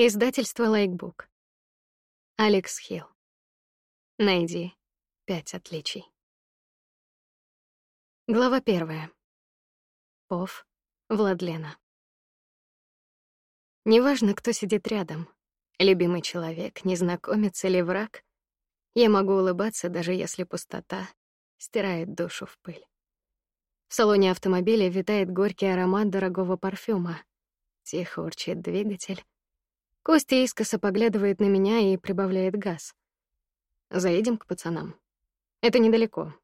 Издательство Лайкбук. Алекс Хилл. Найди пять отличий. Глава первая. Пов Владлена. Неважно, кто сидит рядом, любимый человек, незнакомец или враг, я могу улыбаться, даже если пустота стирает душу в пыль. В салоне автомобиля витает горький аромат дорогого парфюма. Тихо урчит двигатель. Костя искоса поглядывает на меня и прибавляет газ. Заедем к пацанам. Это недалеко.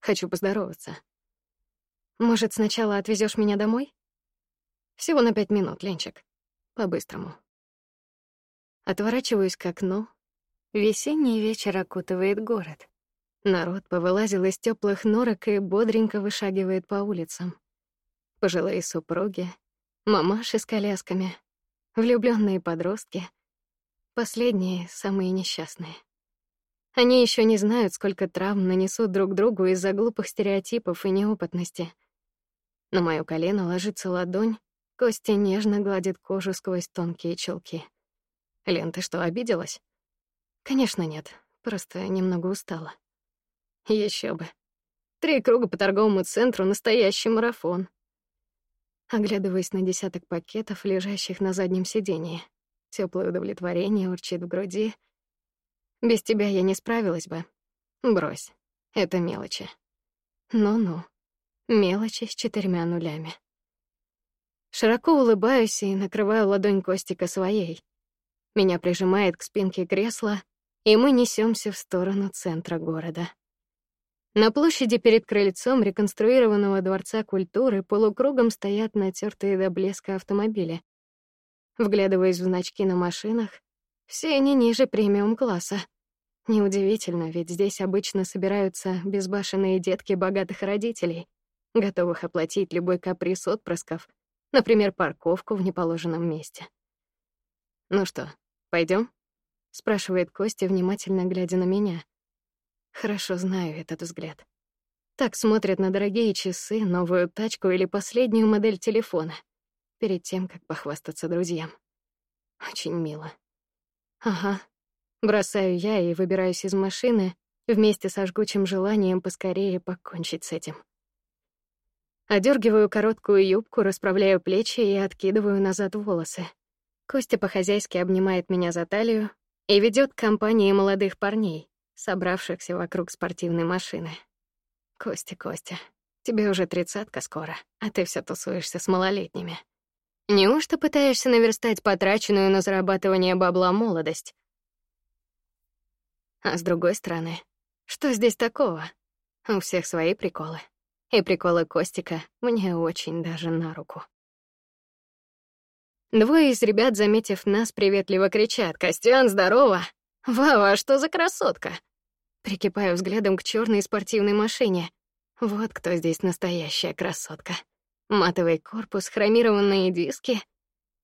Хочу поздороваться. Может, сначала отвезешь меня домой? Всего на пять минут, Ленчик. По-быстрому. Отворачиваюсь к окну. Весенний вечер окутывает город. Народ повылазил из теплых норок и бодренько вышагивает по улицам. Пожилые супруги, мамаши с колясками, влюбленные подростки. Последние самые несчастные. Они еще не знают, сколько травм нанесут друг другу из-за глупых стереотипов и неопытности. На моё колено ложится ладонь, Костя нежно гладит кожу сквозь тонкие челки. Лен, ты что, обиделась? Конечно, нет. Просто немного устала. Еще бы. Три круга по торговому центру — настоящий марафон. Оглядываясь на десяток пакетов, лежащих на заднем сиденье. Теплое удовлетворение урчит в груди. Без тебя я не справилась бы. Брось. Это мелочи. Ну-ну. Мелочи с четырьмя нулями. Широко улыбаюсь и накрываю ладонь Костика своей. Меня прижимает к спинке кресла, и мы несемся в сторону центра города. На площади перед крыльцом реконструированного дворца культуры полукругом стоят натертые до блеска автомобили. Вглядываясь в значки на машинах, все они ниже премиум-класса. Неудивительно, ведь здесь обычно собираются безбашенные детки богатых родителей, готовых оплатить любой каприз отпрысков, например, парковку в неположенном месте. Ну что, пойдем? спрашивает Костя, внимательно глядя на меня. Хорошо знаю этот взгляд. Так смотрят на дорогие часы, новую тачку или последнюю модель телефона перед тем, как похвастаться друзьям. Очень мило. Ага. Бросаю я и выбираюсь из машины вместе со жгучим желанием поскорее покончить с этим. Одергиваю короткую юбку, расправляю плечи и откидываю назад волосы. Костя по-хозяйски обнимает меня за талию и ведет к компании молодых парней, собравшихся вокруг спортивной машины. Костя, Костя, тебе уже тридцатка скоро, а ты все тусуешься с малолетними. Неужто пытаешься наверстать потраченную на зарабатывание бабла молодость? А с другой стороны, что здесь такого? У всех свои приколы. И приколы Костика мне очень даже на руку. Двое из ребят, заметив нас, приветливо кричат: "Костян, здорово!" Вау, а что за красотка? Прикипаю взглядом к черной спортивной машине. Вот кто здесь настоящая красотка. Матовый корпус, хромированные диски.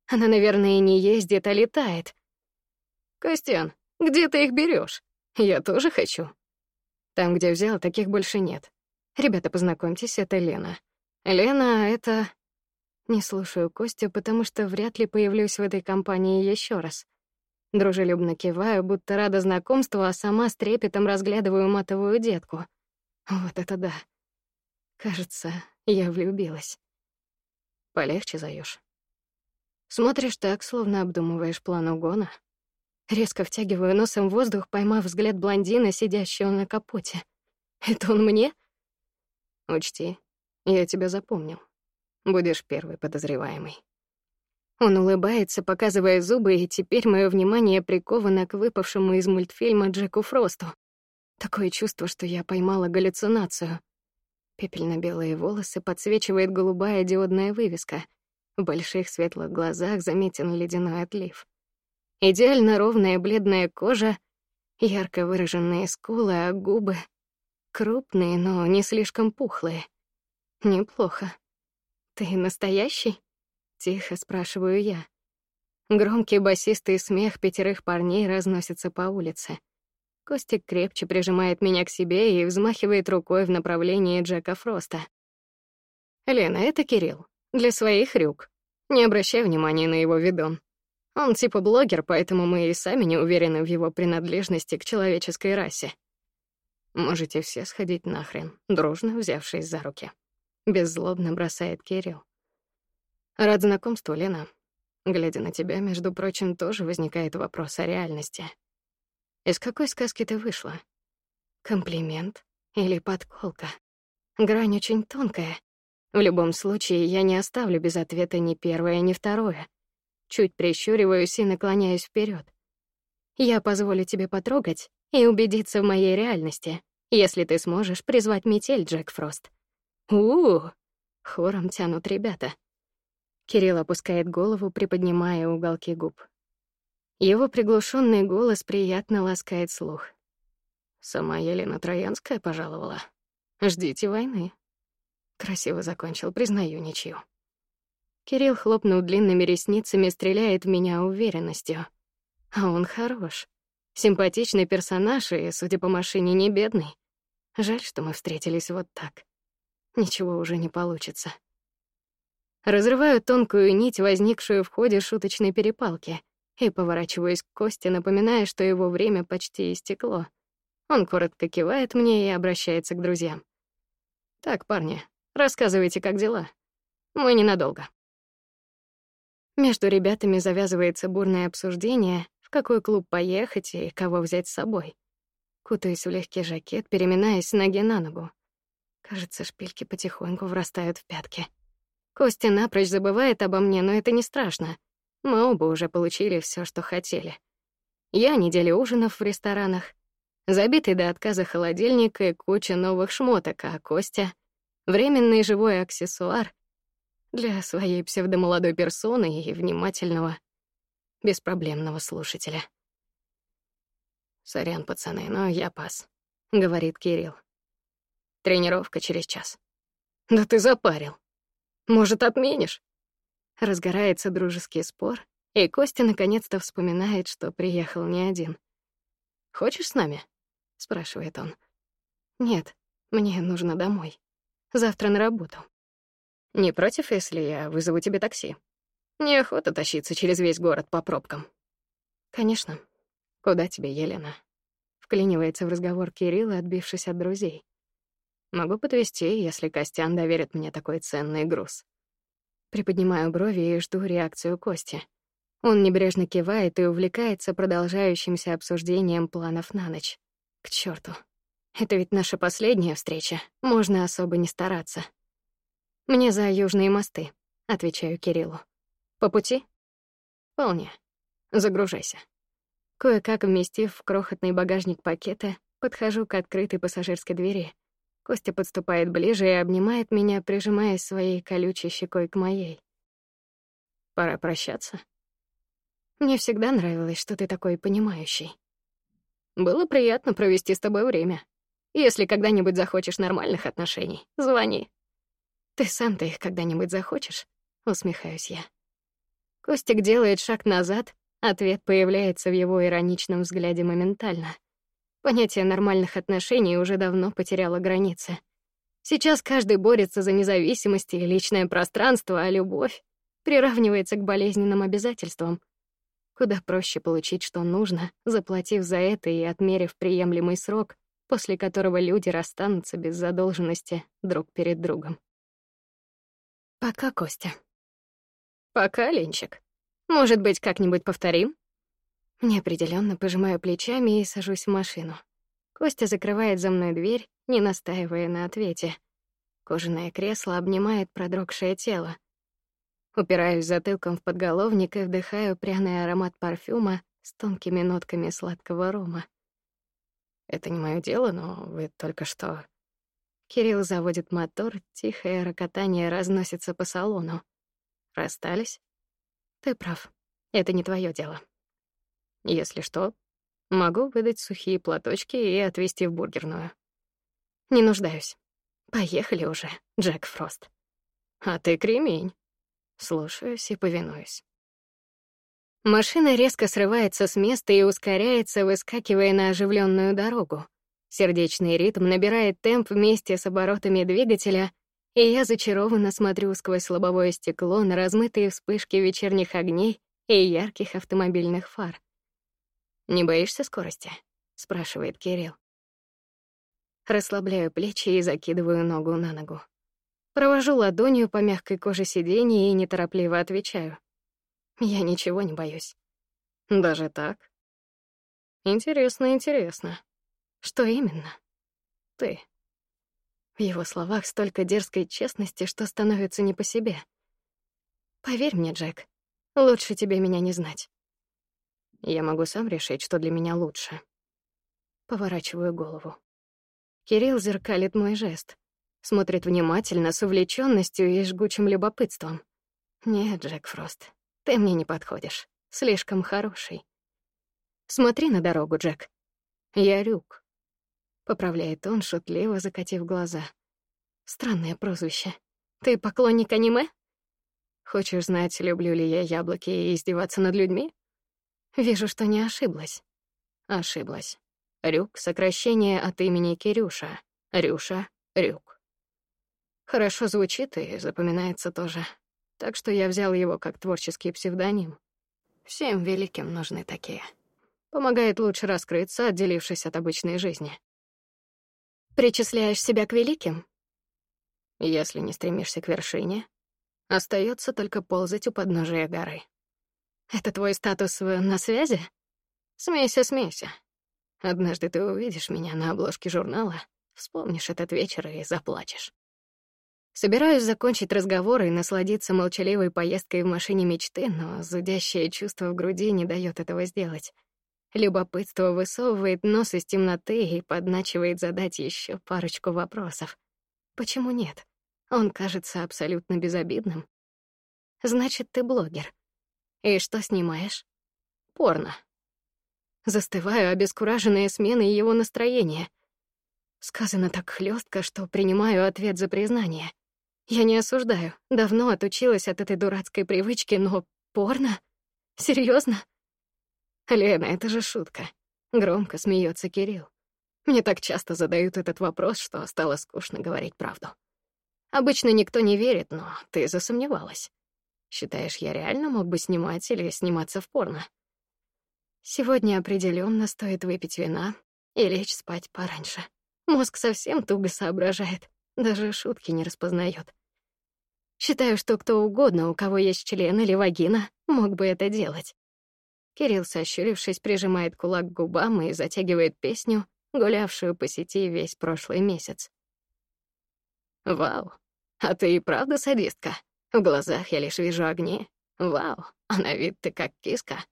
Она, наверное, не ездит, а летает. Костян, где ты их берешь? Я тоже хочу. Там, где взял, таких больше нет. Ребята, познакомьтесь, это Лена. Лена — это... Не слушаю Костю, потому что вряд ли появлюсь в этой компании еще раз. Дружелюбно киваю, будто рада знакомству, а сама с трепетом разглядываю матовую детку. Вот это да. Кажется, я влюбилась. Полегче заёшь. Смотришь так, словно обдумываешь план угона. Резко втягиваю носом воздух, поймав взгляд блондина, сидящего на капоте. Это он мне? Учти, я тебя запомнил. Будешь первый подозреваемый. Он улыбается, показывая зубы, и теперь мое внимание приковано к выпавшему из мультфильма Джеку Фросту. Такое чувство, что я поймала галлюцинацию. Пепельно-белые волосы подсвечивает голубая диодная вывеска. В больших светлых глазах заметен ледяной отлив. Идеально ровная бледная кожа, ярко выраженные скулы, а губы крупные, но не слишком пухлые. Неплохо. Ты настоящий? Тихо спрашиваю я. Громкий басистый смех пятерых парней разносится по улице. Костик крепче прижимает меня к себе и взмахивает рукой в направлении Джека Фроста. «Лена, это Кирилл. Для своих рюк. Не обращай внимания на его видон». Он типа блогер, поэтому мы и сами не уверены в его принадлежности к человеческой расе. Можете все сходить нахрен, дружно взявшись за руки. Беззлобно бросает Кирилл. Рад знакомству, Лена. Глядя на тебя, между прочим, тоже возникает вопрос о реальности. Из какой сказки ты вышла? Комплимент или подколка? Грань очень тонкая. В любом случае, я не оставлю без ответа ни первое, ни второе. Чуть прищуриваюсь и наклоняюсь вперед. Я позволю тебе потрогать и убедиться в моей реальности, если ты сможешь призвать метель, Джек Фрост. У, -у, -у хором тянут ребята. Кирилл опускает голову, приподнимая уголки губ. Его приглушенный голос приятно ласкает слух. Сама Елена Троянская пожаловала. Ждите войны. Красиво закончил, признаю ничью. Кирилл, хлопнул длинными ресницами, стреляет в меня уверенностью. А он хорош. Симпатичный персонаж и, судя по машине, не бедный. Жаль, что мы встретились вот так. Ничего уже не получится. Разрываю тонкую нить, возникшую в ходе шуточной перепалки, и поворачиваюсь к Косте, напоминая, что его время почти истекло. Он коротко кивает мне и обращается к друзьям. «Так, парни, рассказывайте, как дела. Мы ненадолго». Между ребятами завязывается бурное обсуждение, в какой клуб поехать и кого взять с собой. Кутаюсь в легкий жакет, переминаясь с ноги на ногу. Кажется, шпильки потихоньку врастают в пятки. Костя напрочь забывает обо мне, но это не страшно. Мы оба уже получили все, что хотели. Я неделю ужинов в ресторанах, забитый до отказа холодильник и куча новых шмоток, а Костя — временный живой аксессуар для своей псевдомолодой персоны и внимательного, беспроблемного слушателя. «Сорян, пацаны, но я пас», — говорит Кирилл. «Тренировка через час». «Да ты запарил», может, отменишь? Разгорается дружеский спор, и Костя наконец-то вспоминает, что приехал не один. Хочешь с нами? спрашивает он. Нет, мне нужно домой. Завтра на работу. Не против, если я вызову тебе такси? Неохота тащиться через весь город по пробкам. Конечно. Куда тебе, Елена? Вклинивается в разговор Кирилл, отбившись от друзей. Могу подвести, если Костян доверит мне такой ценный груз. Приподнимаю брови и жду реакцию Кости. Он небрежно кивает и увлекается продолжающимся обсуждением планов на ночь. К чёрту. Это ведь наша последняя встреча. Можно особо не стараться. Мне за южные мосты, отвечаю Кириллу. По пути? Вполне. Загружайся. Кое-как вместив в крохотный багажник пакета, подхожу к открытой пассажирской двери Костя подступает ближе и обнимает меня, прижимаясь своей колючей щекой к моей. Пора прощаться. Мне всегда нравилось, что ты такой понимающий. Было приятно провести с тобой время. Если когда-нибудь захочешь нормальных отношений, звони. Ты сам-то их когда-нибудь захочешь? Усмехаюсь я. Костик делает шаг назад, ответ появляется в его ироничном взгляде моментально — Понятие нормальных отношений уже давно потеряло границы. Сейчас каждый борется за независимость и личное пространство, а любовь приравнивается к болезненным обязательствам. Куда проще получить, что нужно, заплатив за это и отмерив приемлемый срок, после которого люди расстанутся без задолженности друг перед другом. Пока, Костя. Пока, Ленчик. Может быть, как-нибудь повторим? Неопределенно пожимаю плечами и сажусь в машину. Костя закрывает за мной дверь, не настаивая на ответе. Кожаное кресло обнимает продрогшее тело. Упираюсь затылком в подголовник и вдыхаю пряный аромат парфюма с тонкими нотками сладкого рома. Это не мое дело, но вы только что... Кирилл заводит мотор, тихое рокотание разносится по салону. Расстались? Ты прав. Это не твое дело. Если что, могу выдать сухие платочки и отвезти в бургерную. Не нуждаюсь. Поехали уже, Джек Фрост. А ты кремень. Слушаюсь и повинуюсь. Машина резко срывается с места и ускоряется, выскакивая на оживленную дорогу. Сердечный ритм набирает темп вместе с оборотами двигателя, и я зачарованно смотрю сквозь лобовое стекло на размытые вспышки вечерних огней и ярких автомобильных фар. «Не боишься скорости?» — спрашивает Кирилл. Расслабляю плечи и закидываю ногу на ногу. Провожу ладонью по мягкой коже сиденья и неторопливо отвечаю. Я ничего не боюсь. Даже так? Интересно, интересно. Что именно? Ты. В его словах столько дерзкой честности, что становится не по себе. Поверь мне, Джек, лучше тебе меня не знать. Я могу сам решить, что для меня лучше. Поворачиваю голову. Кирилл зеркалит мой жест, смотрит внимательно, с увлеченностью и жгучим любопытством. Нет, Джек Фрост, ты мне не подходишь. Слишком хороший. Смотри на дорогу, Джек. Я Рюк. Поправляет он, шутливо закатив глаза. Странное прозвище. Ты поклонник аниме? Хочешь знать, люблю ли я яблоки и издеваться над людьми? Вижу, что не ошиблась. Ошиблась. Рюк — сокращение от имени Кирюша. Рюша — Рюк. Хорошо звучит и запоминается тоже. Так что я взял его как творческий псевдоним. Всем великим нужны такие. Помогает лучше раскрыться, отделившись от обычной жизни. Причисляешь себя к великим? Если не стремишься к вершине, остается только ползать у подножия горы. Это твой статус на связи? Смейся, смейся. Однажды ты увидишь меня на обложке журнала, вспомнишь этот вечер и заплачешь. Собираюсь закончить разговор и насладиться молчаливой поездкой в машине мечты, но зудящее чувство в груди не дает этого сделать. Любопытство высовывает нос из темноты и подначивает задать еще парочку вопросов. Почему нет? Он кажется абсолютно безобидным. Значит, ты блогер. И что снимаешь? Порно. Застываю, обескураженная сменой его настроения. Сказано так хлестко, что принимаю ответ за признание. Я не осуждаю. Давно отучилась от этой дурацкой привычки, но порно? Серьезно? Лена, это же шутка. Громко смеется Кирилл. Мне так часто задают этот вопрос, что стало скучно говорить правду. Обычно никто не верит, но ты засомневалась. Считаешь, я реально мог бы снимать или сниматься в порно? Сегодня определенно стоит выпить вина и лечь спать пораньше. Мозг совсем туго соображает, даже шутки не распознает. Считаю, что кто угодно, у кого есть член или вагина, мог бы это делать. Кирилл, сощурившись, прижимает кулак к губам и затягивает песню, гулявшую по сети весь прошлый месяц. «Вау, а ты и правда садистка?» В глазах я лишь вижу огни. Вау, а на вид ты как киска.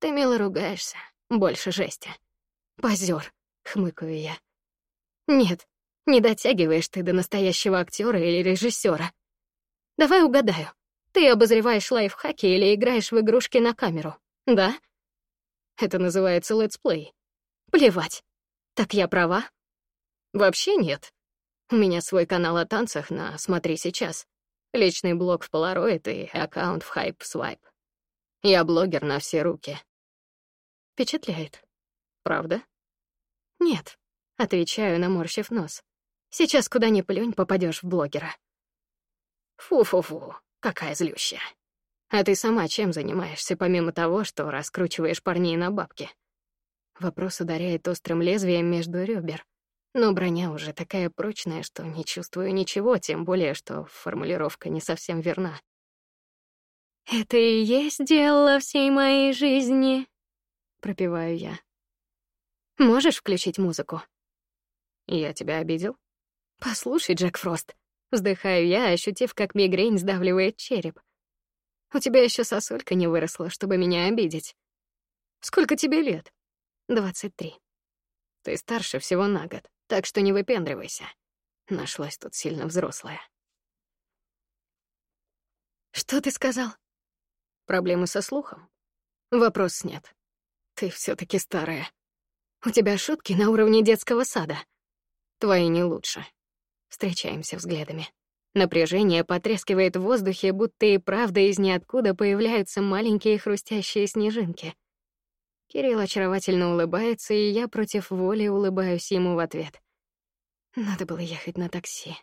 Ты мило ругаешься, больше жести. Позер, хмыкаю я. Нет, не дотягиваешь ты до настоящего актера или режиссера. Давай угадаю. Ты обозреваешь лайфхаки или играешь в игрушки на камеру, да? Это называется летсплей. Плевать. Так я права? Вообще нет. У меня свой канал о танцах на «Смотри сейчас». Личный блог в Polaroid и аккаунт в Hype Swipe. Я блогер на все руки. Впечатляет. Правда? Нет, отвечаю, наморщив нос. Сейчас куда ни плюнь, попадешь в блогера. Фу-фу-фу, какая злющая. А ты сама чем занимаешься, помимо того, что раскручиваешь парней на бабки? Вопрос ударяет острым лезвием между ребер. Но броня уже такая прочная, что не чувствую ничего, тем более, что формулировка не совсем верна. «Это и есть дело всей моей жизни», — пропеваю я. «Можешь включить музыку?» «Я тебя обидел?» «Послушай, Джек Фрост», — вздыхаю я, ощутив, как мигрень сдавливает череп. «У тебя еще сосулька не выросла, чтобы меня обидеть. Сколько тебе лет?» «Двадцать три». «Ты старше всего на год. Так что не выпендривайся. Нашлась тут сильно взрослая. Что ты сказал? Проблемы со слухом? Вопрос нет. Ты все таки старая. У тебя шутки на уровне детского сада. Твои не лучше. Встречаемся взглядами. Напряжение потрескивает в воздухе, будто и правда из ниоткуда появляются маленькие хрустящие снежинки — Кирилл очаровательно улыбается, и я против воли улыбаюсь ему в ответ. Надо было ехать на такси.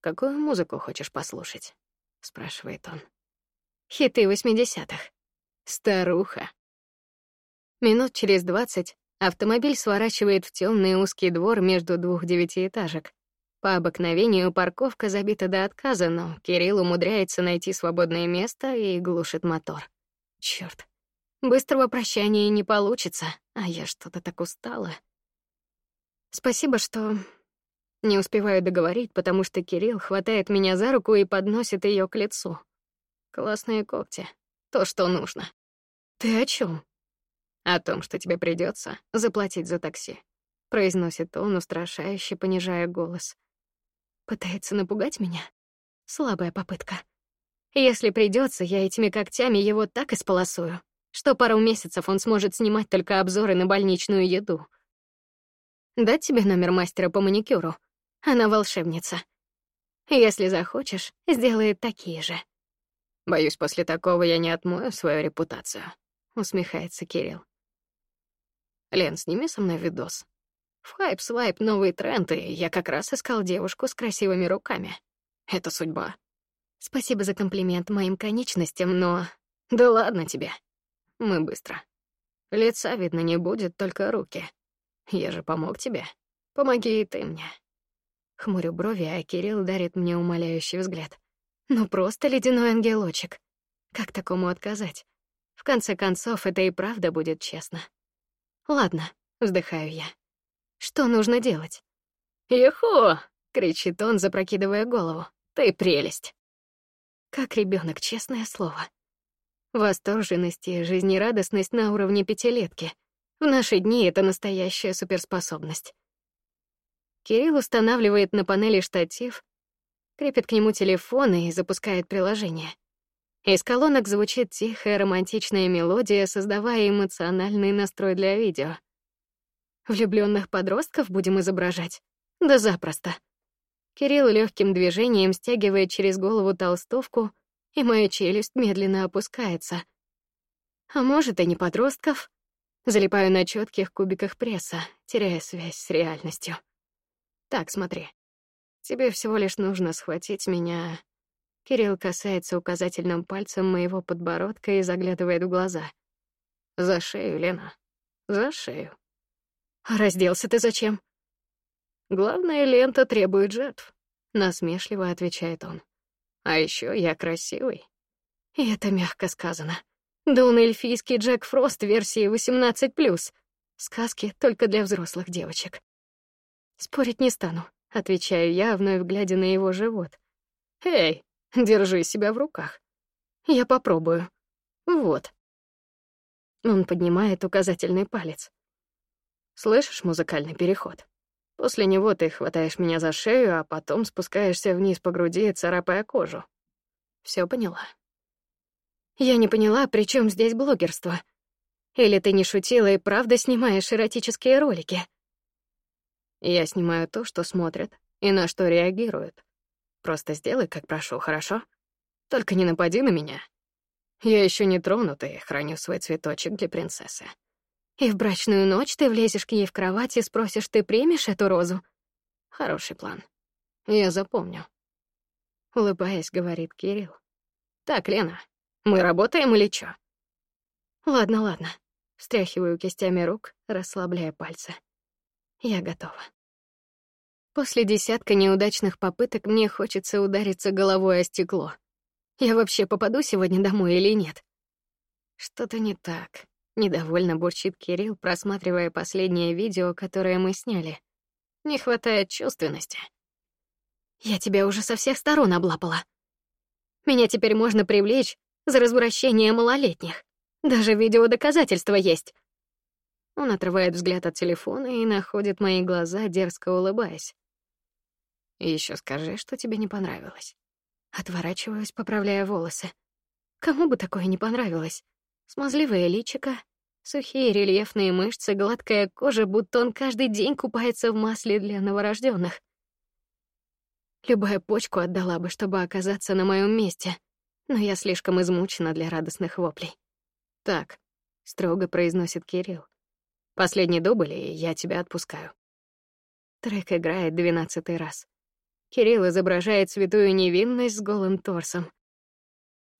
«Какую музыку хочешь послушать?» — спрашивает он. Хиты восьмидесятых. Старуха. Минут через двадцать автомобиль сворачивает в темный узкий двор между двух девятиэтажек. По обыкновению парковка забита до отказа, но Кирилл умудряется найти свободное место и глушит мотор. Чёрт. Быстрого прощания не получится, а я что-то так устала. Спасибо, что не успеваю договорить, потому что Кирилл хватает меня за руку и подносит ее к лицу. Классные когти. То, что нужно. Ты о чем? О том, что тебе придется заплатить за такси, произносит он, устрашающе понижая голос. Пытается напугать меня. Слабая попытка. Если придется, я этими когтями его так исполосую, что пару месяцев он сможет снимать только обзоры на больничную еду. Дать тебе номер мастера по маникюру? Она волшебница. Если захочешь, сделает такие же. Боюсь, после такого я не отмою свою репутацию, усмехается Кирилл. Лен, сними со мной видос. В хайп-свайп новый тренд, и я как раз искал девушку с красивыми руками. Это судьба. Спасибо за комплимент моим конечностям, но... Да ладно тебе. Мы быстро. Лица видно не будет, только руки. Я же помог тебе. Помоги и ты мне. Хмурю брови, а Кирилл дарит мне умоляющий взгляд. Ну просто ледяной ангелочек. Как такому отказать? В конце концов, это и правда будет честно. Ладно, вздыхаю я. Что нужно делать? «Ехо!» — кричит он, запрокидывая голову. «Ты прелесть!» Как ребенок, честное слово. Восторженность и жизнерадостность на уровне пятилетки. В наши дни это настоящая суперспособность. Кирилл устанавливает на панели штатив, крепит к нему телефон и запускает приложение. Из колонок звучит тихая романтичная мелодия, создавая эмоциональный настрой для видео. Влюбленных подростков будем изображать? Да запросто. Кирилл легким движением стягивает через голову толстовку, и моя челюсть медленно опускается. А может, и не подростков? Залипаю на четких кубиках пресса, теряя связь с реальностью. Так, смотри. Тебе всего лишь нужно схватить меня. Кирилл касается указательным пальцем моего подбородка и заглядывает в глаза. За шею, Лена. За шею. А разделся ты зачем? Главная лента требует жертв, насмешливо отвечает он. А еще я красивый. И это мягко сказано. Да он эльфийский Джек Фрост версии 18+. Сказки только для взрослых девочек. Спорить не стану, отвечаю я, вновь глядя на его живот. Эй, держи себя в руках. Я попробую. Вот. Он поднимает указательный палец. Слышишь музыкальный переход? После него ты хватаешь меня за шею, а потом спускаешься вниз по груди, царапая кожу. Все поняла? Я не поняла, при чем здесь блогерство. Или ты не шутила и правда снимаешь эротические ролики? Я снимаю то, что смотрят и на что реагируют. Просто сделай, как прошу, хорошо? Только не напади на меня. Я еще не тронутый, храню свой цветочек для принцессы. И в брачную ночь ты влезешь к ней в кровать и спросишь, ты примешь эту розу? Хороший план. Я запомню. Улыбаясь, говорит Кирилл. Так, Лена, мы работаем или чё? Ладно, ладно. Встряхиваю кистями рук, расслабляя пальцы. Я готова. После десятка неудачных попыток мне хочется удариться головой о стекло. Я вообще попаду сегодня домой или нет? Что-то не так. Недовольно бурчит Кирилл, просматривая последнее видео, которое мы сняли. Не хватает чувственности. Я тебя уже со всех сторон облапала. Меня теперь можно привлечь за развращение малолетних. Даже видеодоказательства есть. Он отрывает взгляд от телефона и находит мои глаза, дерзко улыбаясь. Еще скажи, что тебе не понравилось. Отворачиваюсь, поправляя волосы. Кому бы такое не понравилось? Смазливое личико, сухие рельефные мышцы, гладкая кожа, будто он каждый день купается в масле для новорожденных. Любая почку отдала бы, чтобы оказаться на моем месте, но я слишком измучена для радостных воплей. Так, строго произносит Кирилл. Последний дубль, и я тебя отпускаю. Трек играет двенадцатый раз. Кирилл изображает святую невинность с голым торсом.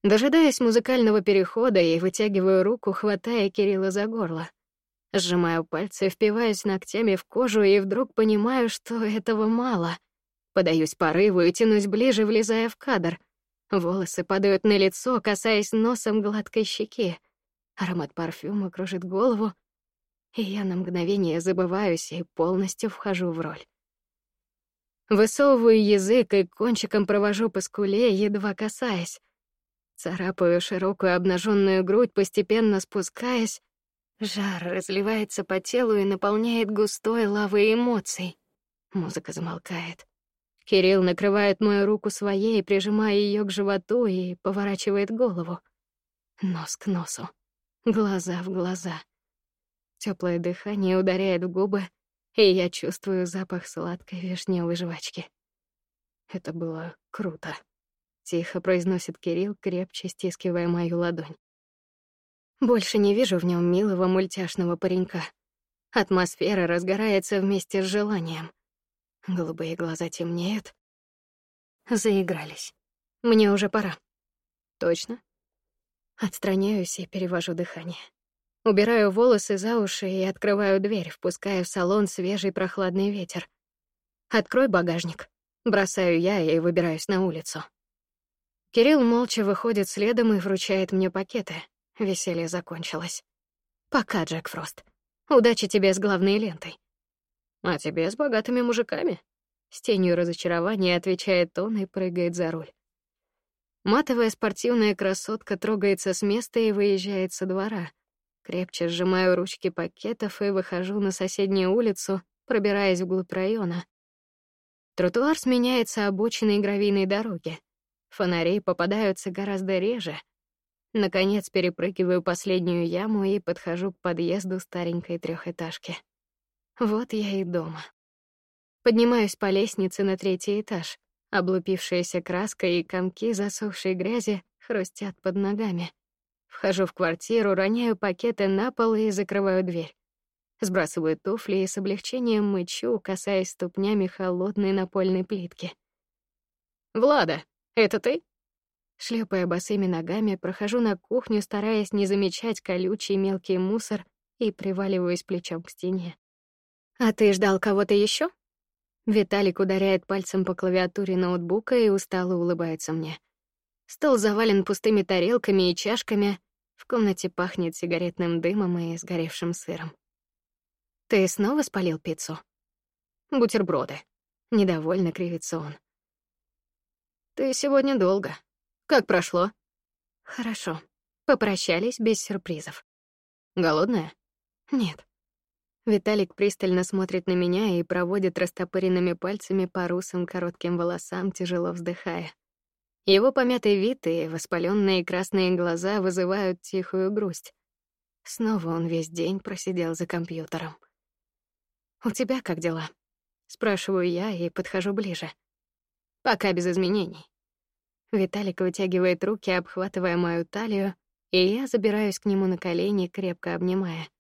Дожидаясь музыкального перехода, я вытягиваю руку, хватая Кирилла за горло. Сжимаю пальцы, впиваюсь ногтями в кожу и вдруг понимаю, что этого мало. Подаюсь порыву и тянусь ближе, влезая в кадр. Волосы падают на лицо, касаясь носом гладкой щеки. Аромат парфюма кружит голову, и я на мгновение забываюсь и полностью вхожу в роль. Высовываю язык и кончиком провожу по скуле, едва касаясь. Царапаю широкую обнаженную грудь, постепенно спускаясь. Жар разливается по телу и наполняет густой лавой эмоций. Музыка замолкает. Кирилл накрывает мою руку своей, прижимая ее к животу и поворачивает голову. Нос к носу, глаза в глаза. Теплое дыхание ударяет в губы, и я чувствую запах сладкой вишневой жвачки. Это было круто тихо произносит Кирилл, крепче стискивая мою ладонь. Больше не вижу в нем милого мультяшного паренька. Атмосфера разгорается вместе с желанием. Голубые глаза темнеют. Заигрались. Мне уже пора. Точно? Отстраняюсь и перевожу дыхание. Убираю волосы за уши и открываю дверь, впуская в салон свежий прохладный ветер. Открой багажник. Бросаю я и выбираюсь на улицу. Кирилл молча выходит следом и вручает мне пакеты. Веселье закончилось. Пока, Джек Фрост. Удачи тебе с главной лентой. А тебе с богатыми мужиками. С тенью разочарования отвечает он и прыгает за руль. Матовая спортивная красотка трогается с места и выезжает со двора. Крепче сжимаю ручки пакетов и выхожу на соседнюю улицу, пробираясь вглубь района. Тротуар сменяется обочиной гравийной дороги. Фонари попадаются гораздо реже. Наконец перепрыгиваю последнюю яму и подхожу к подъезду старенькой трехэтажки. Вот я и дома. Поднимаюсь по лестнице на третий этаж. Облупившаяся краска и комки засохшей грязи хрустят под ногами. Вхожу в квартиру, роняю пакеты на пол и закрываю дверь. Сбрасываю туфли и с облегчением мычу, касаясь ступнями холодной напольной плитки. Влада, это ты? Шлепая босыми ногами, прохожу на кухню, стараясь не замечать колючий мелкий мусор и приваливаюсь плечом к стене. А ты ждал кого-то еще? Виталик ударяет пальцем по клавиатуре ноутбука и устало улыбается мне. Стол завален пустыми тарелками и чашками, в комнате пахнет сигаретным дымом и сгоревшим сыром. Ты снова спалил пиццу? Бутерброды. Недовольно кривится он. Ты сегодня долго. Как прошло? Хорошо. Попрощались без сюрпризов. Голодная? Нет. Виталик пристально смотрит на меня и проводит растопыренными пальцами по русым коротким волосам, тяжело вздыхая. Его помятый вид и воспаленные красные глаза вызывают тихую грусть. Снова он весь день просидел за компьютером. У тебя как дела? спрашиваю я и подхожу ближе. Пока без изменений. Виталик вытягивает руки, обхватывая мою талию, и я забираюсь к нему на колени, крепко обнимая.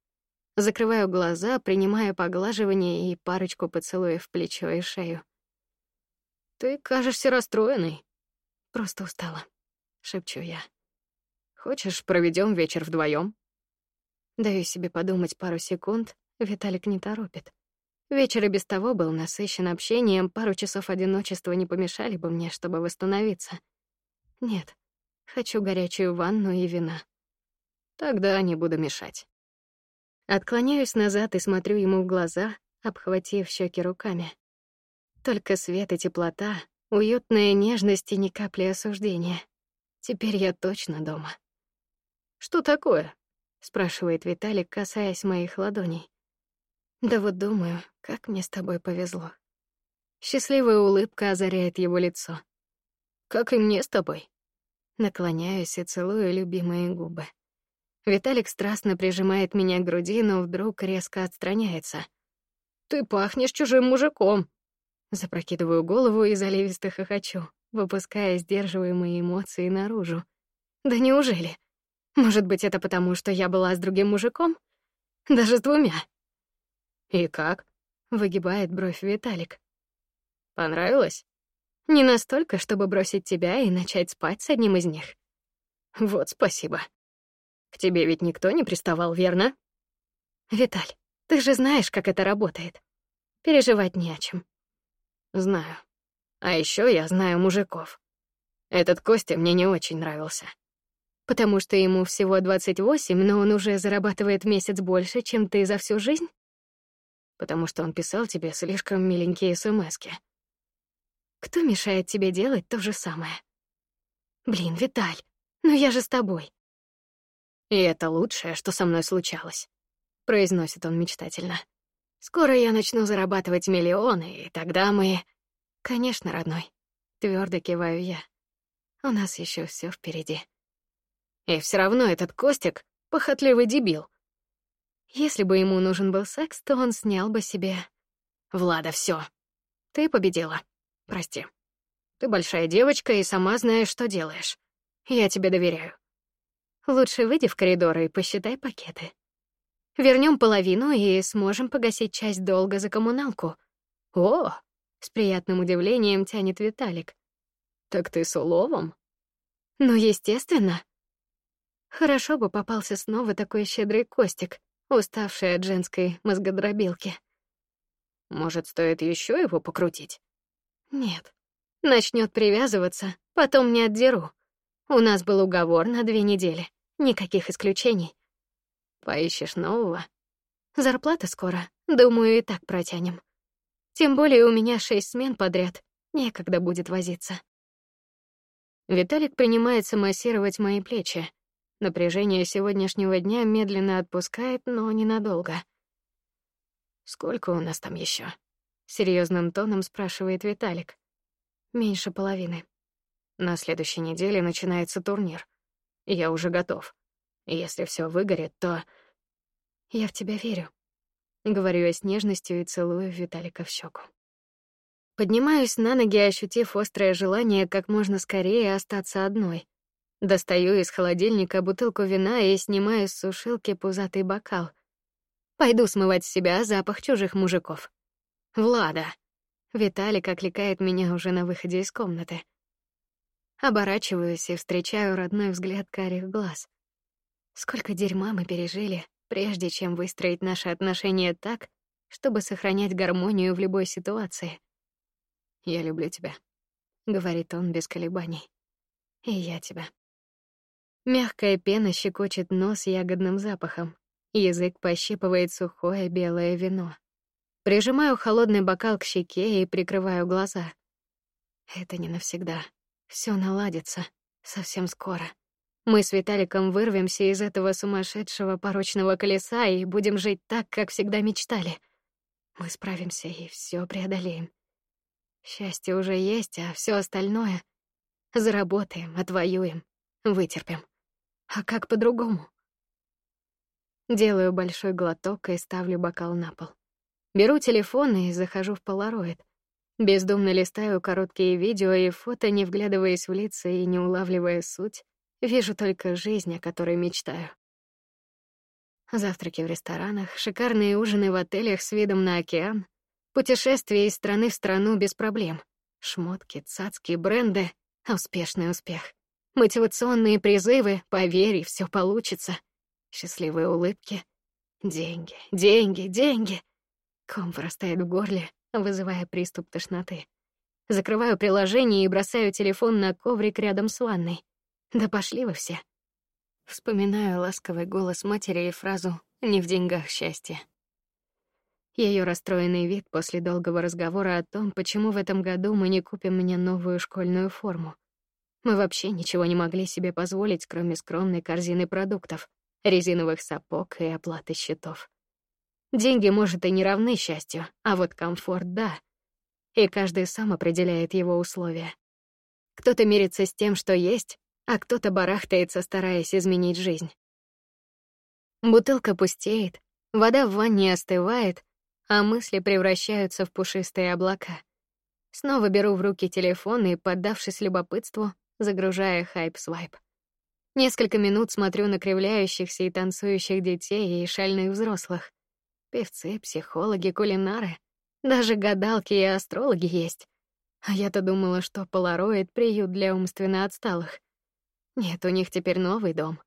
Закрываю глаза, принимая поглаживание и парочку поцелуев в плечо и шею. Ты кажешься расстроенной. Просто устала, шепчу я. Хочешь, проведем вечер вдвоем? Даю себе подумать пару секунд. Виталик не торопит. Вечер и без того был насыщен общением, пару часов одиночества не помешали бы мне, чтобы восстановиться. Нет, хочу горячую ванну и вина. Тогда не буду мешать. Отклоняюсь назад и смотрю ему в глаза, обхватив щеки руками. Только свет и теплота, уютная нежность и ни капли осуждения. Теперь я точно дома. Что такое? спрашивает Виталик, касаясь моих ладоней. Да вот думаю, как мне с тобой повезло. Счастливая улыбка озаряет его лицо. Как и мне с тобой. Наклоняюсь и целую любимые губы. Виталик страстно прижимает меня к груди, но вдруг резко отстраняется. Ты пахнешь чужим мужиком. Запрокидываю голову и заливисто хохочу, выпуская сдерживаемые эмоции наружу. Да неужели? Может быть, это потому, что я была с другим мужиком? Даже с двумя. И как? Выгибает бровь Виталик. Понравилось? Не настолько, чтобы бросить тебя и начать спать с одним из них. Вот спасибо. К тебе ведь никто не приставал, верно? Виталь, ты же знаешь, как это работает. Переживать не о чем. Знаю. А еще я знаю мужиков. Этот Костя мне не очень нравился. Потому что ему всего 28, но он уже зарабатывает месяц больше, чем ты за всю жизнь? Потому что он писал тебе слишком миленькие смски. Кто мешает тебе делать то же самое? Блин, Виталь, ну я же с тобой. И это лучшее, что со мной случалось, произносит он мечтательно. Скоро я начну зарабатывать миллионы, и тогда мы Конечно, родной. Твердо киваю я. У нас еще все впереди. И все равно этот Костик похотливый дебил. Если бы ему нужен был секс, то он снял бы себе. Влада, все. Ты победила. Прости. Ты большая девочка и сама знаешь, что делаешь. Я тебе доверяю. Лучше выйди в коридор и посчитай пакеты. Вернем половину и сможем погасить часть долга за коммуналку. О, с приятным удивлением тянет Виталик. Так ты с уловом? Ну, естественно. Хорошо бы попался снова такой щедрый Костик, уставший от женской мозгодробилки. Может, стоит еще его покрутить? Нет. Начнет привязываться, потом не отдеру. У нас был уговор на две недели. Никаких исключений. Поищешь нового? Зарплата скоро. Думаю, и так протянем. Тем более у меня шесть смен подряд. Некогда будет возиться. Виталик принимается массировать мои плечи. Напряжение сегодняшнего дня медленно отпускает, но ненадолго. Сколько у нас там еще? серьезным тоном спрашивает Виталик. Меньше половины. На следующей неделе начинается турнир. Я уже готов. Если все выгорит, то я в тебя верю. Говорю я с нежностью и целую Виталика в щеку. Поднимаюсь на ноги, ощутив острое желание как можно скорее остаться одной. Достаю из холодильника бутылку вина и снимаю с сушилки пузатый бокал. Пойду смывать с себя запах чужих мужиков. Влада. Виталик окликает меня уже на выходе из комнаты. Оборачиваюсь и встречаю родной взгляд карих глаз. Сколько дерьма мы пережили, прежде чем выстроить наши отношения так, чтобы сохранять гармонию в любой ситуации. Я люблю тебя, говорит он без колебаний. И я тебя. Мягкая пена щекочет нос ягодным запахом. Язык пощипывает сухое белое вино. Прижимаю холодный бокал к щеке и прикрываю глаза. Это не навсегда. Все наладится совсем скоро. Мы с Виталиком вырвемся из этого сумасшедшего порочного колеса и будем жить так, как всегда мечтали. Мы справимся и все преодолеем. Счастье уже есть, а все остальное заработаем, отвоюем, вытерпим. А как по-другому? Делаю большой глоток и ставлю бокал на пол. Беру телефон и захожу в Polaroid. Бездумно листаю короткие видео и фото, не вглядываясь в лица и не улавливая суть Вижу только жизнь, о которой мечтаю. Завтраки в ресторанах, шикарные ужины в отелях с видом на океан, путешествия из страны в страну без проблем, шмотки, цацки, бренды, успешный успех, мотивационные призывы, поверь, все получится, счастливые улыбки, деньги, деньги, деньги. Ком вырастает в горле, вызывая приступ тошноты. Закрываю приложение и бросаю телефон на коврик рядом с ванной. Да пошли вы все. Вспоминаю ласковый голос матери и фразу «не в деньгах счастье». Ее расстроенный вид после долгого разговора о том, почему в этом году мы не купим мне новую школьную форму. Мы вообще ничего не могли себе позволить, кроме скромной корзины продуктов, резиновых сапог и оплаты счетов. Деньги, может, и не равны счастью, а вот комфорт — да. И каждый сам определяет его условия. Кто-то мирится с тем, что есть, а кто-то барахтается, стараясь изменить жизнь. Бутылка пустеет, вода в ванне остывает, а мысли превращаются в пушистые облака. Снова беру в руки телефон и, поддавшись любопытству, загружая хайп-свайп. Несколько минут смотрю на кривляющихся и танцующих детей и шальных взрослых. Певцы, психологи, кулинары, даже гадалки и астрологи есть. А я-то думала, что полароид приют для умственно отсталых. Нет, у них теперь новый дом.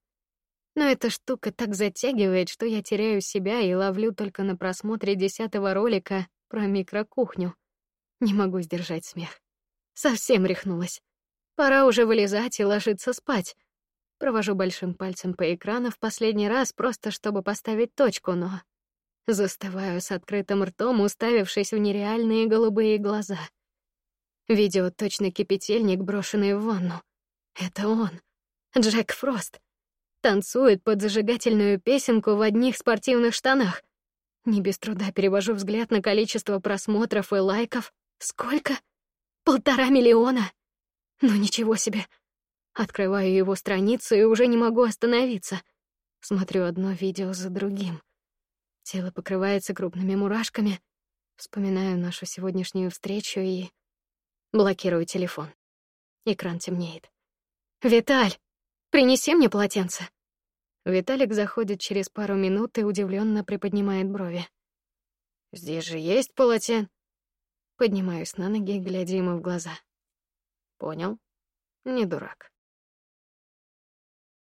Но эта штука так затягивает, что я теряю себя и ловлю только на просмотре десятого ролика про микрокухню. Не могу сдержать смех. Совсем рехнулась. Пора уже вылезать и ложиться спать. Провожу большим пальцем по экрану в последний раз, просто чтобы поставить точку, но застываю с открытым ртом, уставившись в нереальные голубые глаза. Видео точно кипятильник, брошенный в ванну. Это он, Джек Фрост танцует под зажигательную песенку в одних спортивных штанах. Не без труда перевожу взгляд на количество просмотров и лайков. Сколько? Полтора миллиона. Ну ничего себе. Открываю его страницу и уже не могу остановиться. Смотрю одно видео за другим. Тело покрывается крупными мурашками. Вспоминаю нашу сегодняшнюю встречу и блокирую телефон. Экран темнеет. Виталь, Принеси мне полотенце. Виталик заходит через пару минут и удивленно приподнимает брови. Здесь же есть полотен. Поднимаюсь на ноги, глядя ему в глаза. Понял? Не дурак.